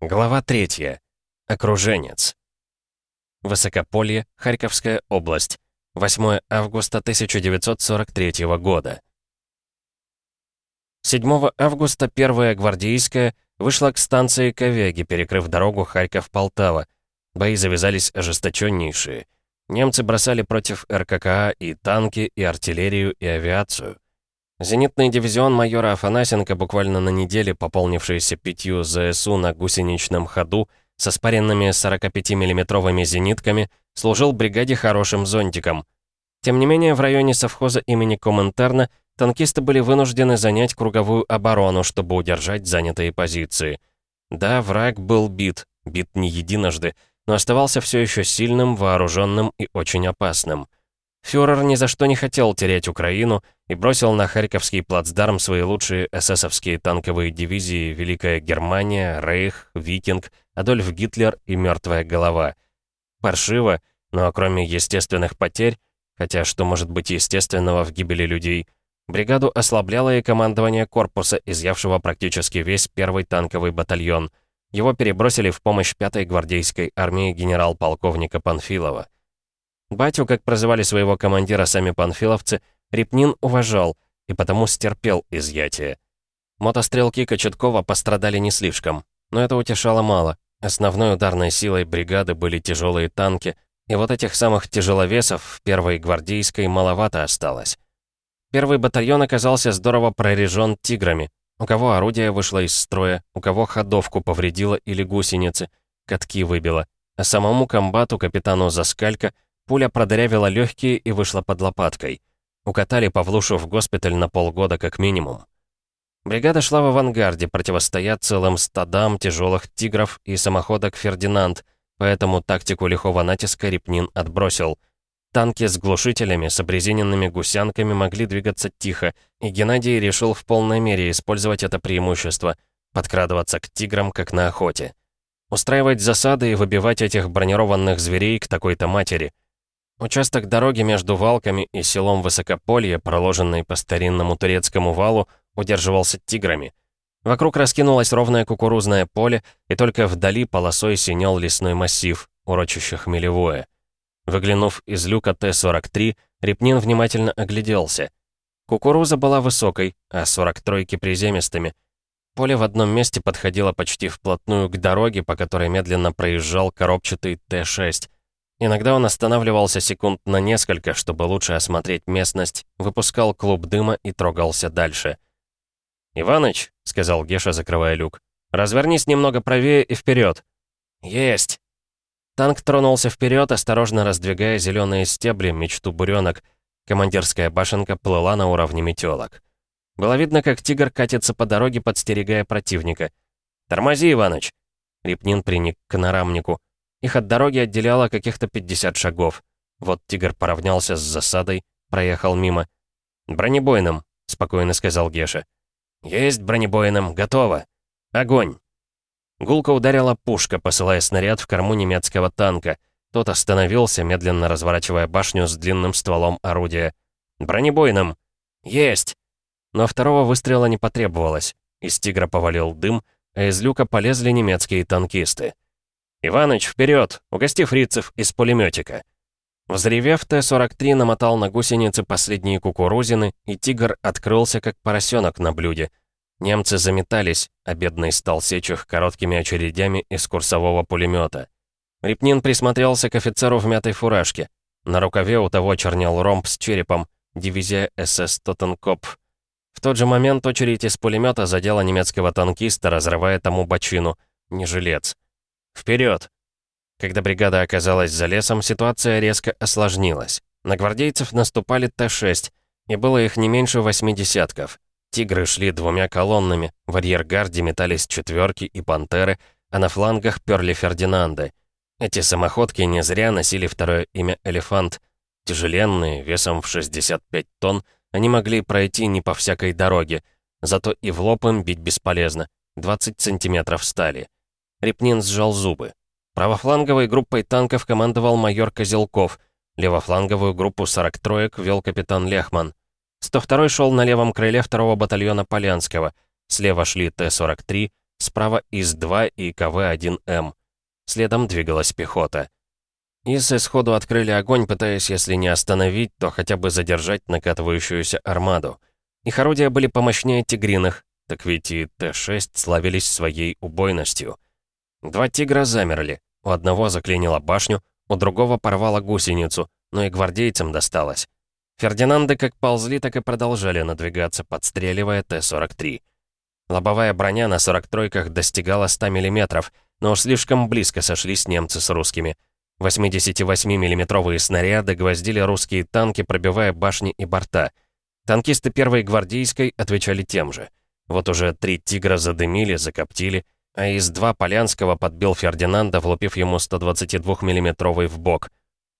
Глава 3. Окруженец. Высокополье, Харьковская область. 8 августа 1943 года. 7 августа первая гвардейская вышла к станции Ковяги, перекрыв дорогу Харьков-Полтава. Бои завязались ожесточеннейшие. Немцы бросали против РККА и танки, и артиллерию, и авиацию. Зенитный дивизион майора Афанасенко, буквально на неделе пополнившийся пятью ЗСУ на гусеничном ходу, со спаренными 45 миллиметровыми зенитками, служил бригаде хорошим зонтиком. Тем не менее, в районе совхоза имени Коминтерна танкисты были вынуждены занять круговую оборону, чтобы удержать занятые позиции. Да, враг был бит, бит не единожды, но оставался все еще сильным, вооруженным и очень опасным. Фюрер ни за что не хотел терять Украину и бросил на Харьковский плацдарм свои лучшие эсэсовские танковые дивизии Великая Германия, Рейх, Викинг, Адольф Гитлер и Мертвая голова. Паршиво, но кроме естественных потерь, хотя что может быть естественного в гибели людей, бригаду ослабляло и командование корпуса, изъявшего практически весь первый танковый батальон. Его перебросили в помощь 5-й гвардейской армии генерал-полковника Панфилова. Батю, как прозывали своего командира сами панфиловцы, Репнин уважал и потому стерпел изъятие. Мотострелки Кочеткова пострадали не слишком, но это утешало мало. Основной ударной силой бригады были тяжелые танки, и вот этих самых тяжеловесов в первой гвардейской маловато осталось. Первый батальон оказался здорово прорежен тиграми. У кого орудие вышло из строя, у кого ходовку повредило или гусеницы, катки выбило. А самому комбату, капитану Заскалько, Пуля продырявила легкие и вышла под лопаткой. Укатали Павлушу в госпиталь на полгода как минимум. Бригада шла в авангарде, противостоя целым стадам тяжелых тигров и самоходок «Фердинанд», поэтому тактику лихого натиска Репнин отбросил. Танки с глушителями, с обрезиненными гусянками могли двигаться тихо, и Геннадий решил в полной мере использовать это преимущество, подкрадываться к тиграм, как на охоте. Устраивать засады и выбивать этих бронированных зверей к такой-то матери — Участок дороги между Валками и селом Высокополье, проложенный по старинному турецкому валу, удерживался тиграми. Вокруг раскинулось ровное кукурузное поле, и только вдали полосой синел лесной массив, урочище хмелевое. Выглянув из люка Т-43, Репнин внимательно огляделся. Кукуруза была высокой, а 43-ки приземистыми. Поле в одном месте подходило почти вплотную к дороге, по которой медленно проезжал коробчатый Т-6. Иногда он останавливался секунд на несколько, чтобы лучше осмотреть местность, выпускал клуб дыма и трогался дальше. «Иваныч», — сказал Геша, закрывая люк, — «развернись немного правее и вперед. «Есть!» Танк тронулся вперед, осторожно раздвигая зеленые стебли, мечту буренок. Командирская башенка плыла на уровне метелок. Было видно, как тигр катится по дороге, подстерегая противника. «Тормози, Иваныч!» Репнин приник к нарамнику. Их от дороги отделяло каких-то 50 шагов. Вот тигр поравнялся с засадой, проехал мимо. «Бронебойным», — спокойно сказал Геша. «Есть бронебойным, готово. Огонь!» Гулко ударила пушка, посылая снаряд в корму немецкого танка. Тот остановился, медленно разворачивая башню с длинным стволом орудия. «Бронебойным!» «Есть!» Но второго выстрела не потребовалось. Из тигра повалил дым, а из люка полезли немецкие танкисты. «Иваныч, вперед! Угости фрицев из пулеметика!» Взревев, Т-43 намотал на гусеницы последние кукурузины, и тигр открылся, как поросенок на блюде. Немцы заметались, а бедный стал сечь их короткими очередями из курсового пулемета. Репнин присмотрелся к офицеру в мятой фуражке. На рукаве у того чернел ромб с черепом, дивизия СС Тоттенкопф. В тот же момент очередь из пулемета задела немецкого танкиста, разрывая тому бочину. Не жилец. Вперед! Когда бригада оказалась за лесом, ситуация резко осложнилась. На гвардейцев наступали Т-6, и было их не меньше восьми десятков. Тигры шли двумя колоннами, в арьергарде метались четверки и пантеры, а на флангах перли Фердинанды. Эти самоходки не зря носили второе имя «Элефант». Тяжеленные, весом в 65 тонн, они могли пройти не по всякой дороге, зато и в лоб им бить бесполезно, 20 сантиметров стали. Репнин сжал зубы. Правофланговой группой танков командовал майор Козелков. Левофланговую группу 40 троек вел капитан Лехман. 102-й шел на левом крыле второго батальона Полянского. Слева шли Т-43, справа ИС-2 и КВ-1М. Следом двигалась пехота. Исы сходу открыли огонь, пытаясь, если не остановить, то хотя бы задержать накатывающуюся армаду. Их орудия были помощнее «Тигриных», так ведь и Т-6 славились своей убойностью. Два «Тигра» замерли. У одного заклинило башню, у другого порвало гусеницу, но и гвардейцам досталось. Фердинанды как ползли, так и продолжали надвигаться, подстреливая Т-43. Лобовая броня на 43-ках достигала 100 мм, но уж слишком близко сошлись немцы с русскими. 88 миллиметровые снаряды гвоздили русские танки, пробивая башни и борта. Танкисты первой гвардейской отвечали тем же. Вот уже три «Тигра» задымили, закоптили, а из два Полянского подбил Фердинанда, влупив ему 122 миллиметровый в бок.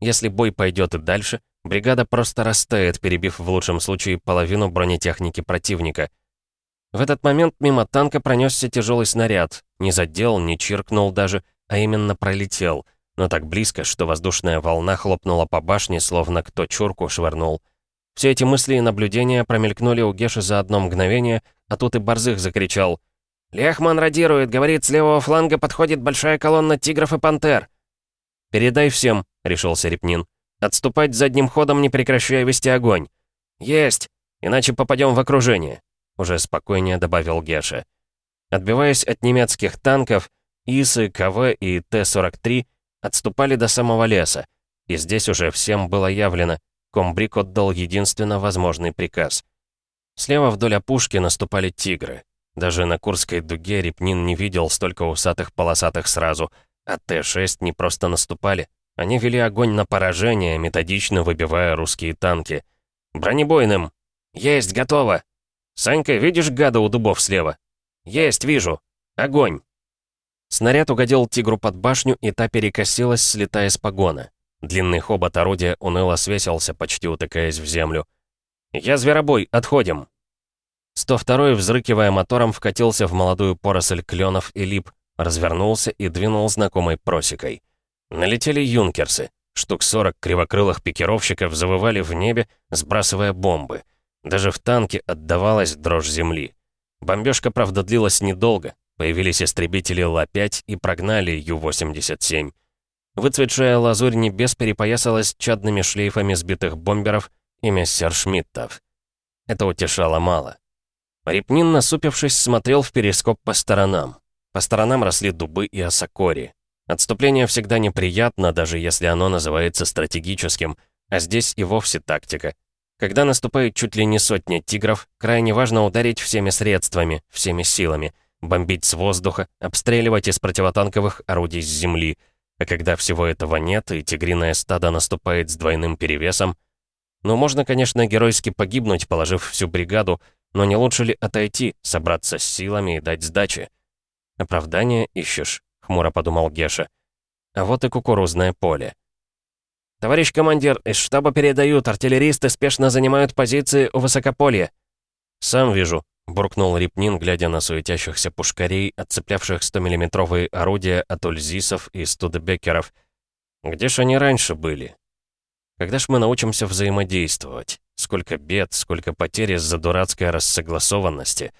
Если бой пойдет и дальше, бригада просто растает, перебив в лучшем случае половину бронетехники противника. В этот момент мимо танка пронесся тяжелый снаряд, не задел, не чиркнул даже, а именно пролетел, но так близко, что воздушная волна хлопнула по башне, словно кто чурку швырнул. Все эти мысли и наблюдения промелькнули у Геши за одно мгновение, а тут и Борзых закричал. «Лехман радирует, говорит, с левого фланга подходит большая колонна тигров и пантер». «Передай всем», — решился Репнин. «Отступать задним ходом, не прекращая вести огонь». «Есть! Иначе попадем в окружение», — уже спокойнее добавил Геша. Отбиваясь от немецких танков, ИСы, КВ и Т-43 отступали до самого леса, и здесь уже всем было явлено, комбрик отдал единственно возможный приказ. Слева вдоль опушки наступали тигры. Даже на Курской дуге Репнин не видел столько усатых полосатых сразу, а Т-6 не просто наступали. Они вели огонь на поражение, методично выбивая русские танки. «Бронебойным!» «Есть, готово!» «Санька, видишь гада у дубов слева?» «Есть, вижу! Огонь!» Снаряд угодил тигру под башню, и та перекосилась, слетая с погона. Длинный хобот орудия уныло свесился, почти утыкаясь в землю. «Я зверобой, отходим!» 102-й, взрыкивая мотором, вкатился в молодую поросль кленов и лип, развернулся и двинул знакомой просекой. Налетели юнкерсы. Штук 40 кривокрылых пикировщиков завывали в небе, сбрасывая бомбы. Даже в танке отдавалась дрожь земли. Бомбежка, правда, длилась недолго. Появились истребители Ла-5 и прогнали Ю-87. Выцветшая лазурь небес перепоясалась чадными шлейфами сбитых бомберов и мессершмиттов. Это утешало мало. Репнин, насупившись, смотрел в перископ по сторонам. По сторонам росли дубы и осокори. Отступление всегда неприятно, даже если оно называется стратегическим, а здесь и вовсе тактика. Когда наступает чуть ли не сотня тигров, крайне важно ударить всеми средствами, всеми силами, бомбить с воздуха, обстреливать из противотанковых орудий с земли. А когда всего этого нет, и тигриное стадо наступает с двойным перевесом, ну, можно, конечно, геройски погибнуть, положив всю бригаду, но не лучше ли отойти, собраться с силами и дать сдачи? «Оправдание ищешь», — хмуро подумал Геша. А вот и кукурузное поле. «Товарищ командир, из штаба передают, артиллеристы спешно занимают позиции у высокополья». «Сам вижу», — буркнул Репнин, глядя на суетящихся пушкарей, отцеплявших 100-миллиметровые орудия от ульзисов и студебекеров. «Где ж они раньше были?» Когда ж мы научимся взаимодействовать? Сколько бед, сколько потерь из-за дурацкой рассогласованности.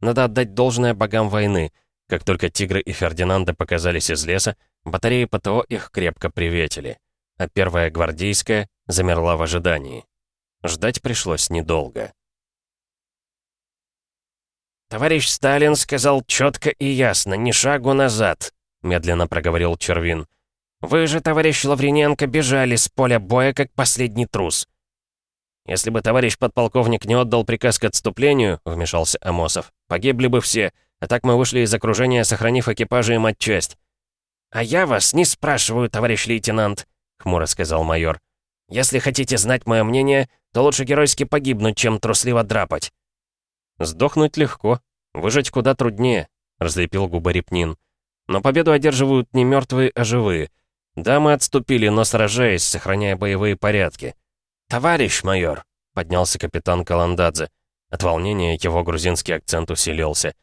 Надо отдать должное богам войны. Как только Тигры и Фердинанды показались из леса, батареи ПТО их крепко приветили. А первая гвардейская замерла в ожидании. Ждать пришлось недолго. «Товарищ Сталин сказал четко и ясно, ни шагу назад», — медленно проговорил Червин. Вы же, товарищ Лаврененко, бежали с поля боя, как последний трус». «Если бы товарищ подполковник не отдал приказ к отступлению», — вмешался Амосов, «погибли бы все, а так мы вышли из окружения, сохранив экипажи и матчасть». «А я вас не спрашиваю, товарищ лейтенант», — хмуро сказал майор. «Если хотите знать мое мнение, то лучше геройски погибнуть, чем трусливо драпать». «Сдохнуть легко, выжить куда труднее», — разлепил губы Репнин. «Но победу одерживают не мертвые, а живые». «Да, мы отступили, но сражаясь, сохраняя боевые порядки». «Товарищ майор», — поднялся капитан Каландадзе. От волнения его грузинский акцент усилился.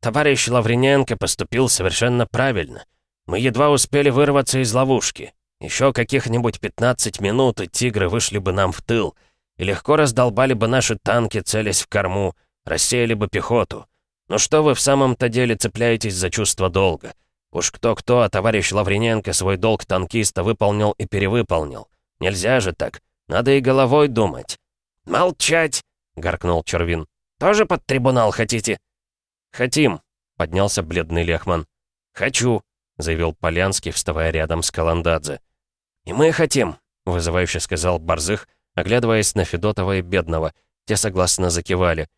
«Товарищ Лаврененко поступил совершенно правильно. Мы едва успели вырваться из ловушки. Еще каких-нибудь 15 минут, и тигры вышли бы нам в тыл, и легко раздолбали бы наши танки, целясь в корму, рассеяли бы пехоту. «Ну что вы в самом-то деле цепляетесь за чувство долга? Уж кто-кто, а товарищ Лаврененко свой долг танкиста выполнил и перевыполнил. Нельзя же так. Надо и головой думать». «Молчать!» — горкнул Червин. «Тоже под трибунал хотите?» «Хотим», — поднялся бледный Лехман. «Хочу», — заявил Полянский, вставая рядом с Каландадзе. «И мы хотим», — вызывающе сказал Борзых, оглядываясь на Федотова и Бедного. Те согласно закивали.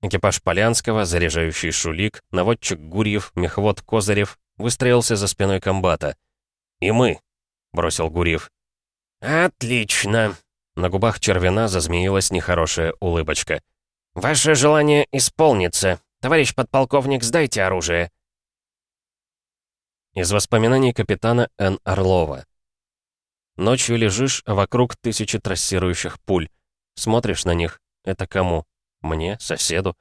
Экипаж Полянского, заряжающий Шулик, наводчик Гурьев, мехвод Козырев выстроился за спиной комбата. «И мы», — бросил Гурьев. «Отлично!» На губах Червина зазмеилась нехорошая улыбочка. «Ваше желание исполнится. Товарищ подполковник, сдайте оружие». Из воспоминаний капитана Н. Орлова. Ночью лежишь, вокруг тысячи трассирующих пуль. Смотришь на них. Это кому? Мне? Соседу?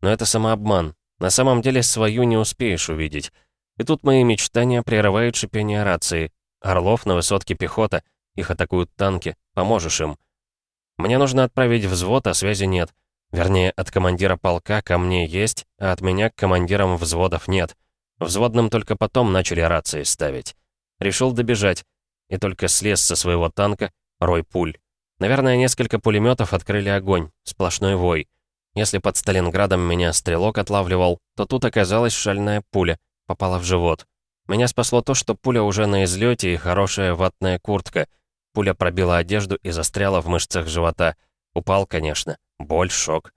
Но это самообман. На самом деле свою не успеешь увидеть. И тут мои мечтания прерывают шипение рации. Орлов на высотке пехота. Их атакуют танки. Поможешь им. Мне нужно отправить взвод, а связи нет. Вернее, от командира полка ко мне есть, а от меня к командирам взводов нет. Взводным только потом начали рации ставить. Решил добежать. И только слез со своего танка, рой пуль. Наверное, несколько пулеметов открыли огонь. Сплошной вой. Если под Сталинградом меня стрелок отлавливал, то тут оказалась шальная пуля. Попала в живот. Меня спасло то, что пуля уже на излете и хорошая ватная куртка. Пуля пробила одежду и застряла в мышцах живота. Упал, конечно. Боль, шок.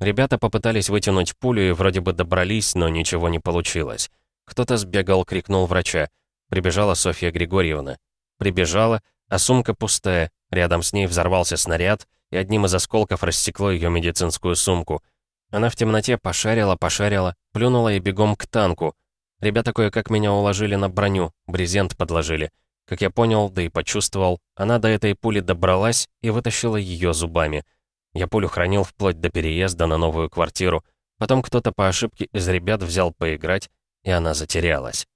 Ребята попытались вытянуть пулю и вроде бы добрались, но ничего не получилось. Кто-то сбегал, крикнул врача. Прибежала Софья Григорьевна. Прибежала, а сумка пустая. Рядом с ней взорвался снаряд, и одним из осколков рассекло ее медицинскую сумку. Она в темноте пошарила, пошарила, плюнула и бегом к танку. Ребята кое-как меня уложили на броню, брезент подложили. Как я понял, да и почувствовал, она до этой пули добралась и вытащила ее зубами. Я пулю хранил вплоть до переезда на новую квартиру. Потом кто-то по ошибке из ребят взял поиграть, и она затерялась.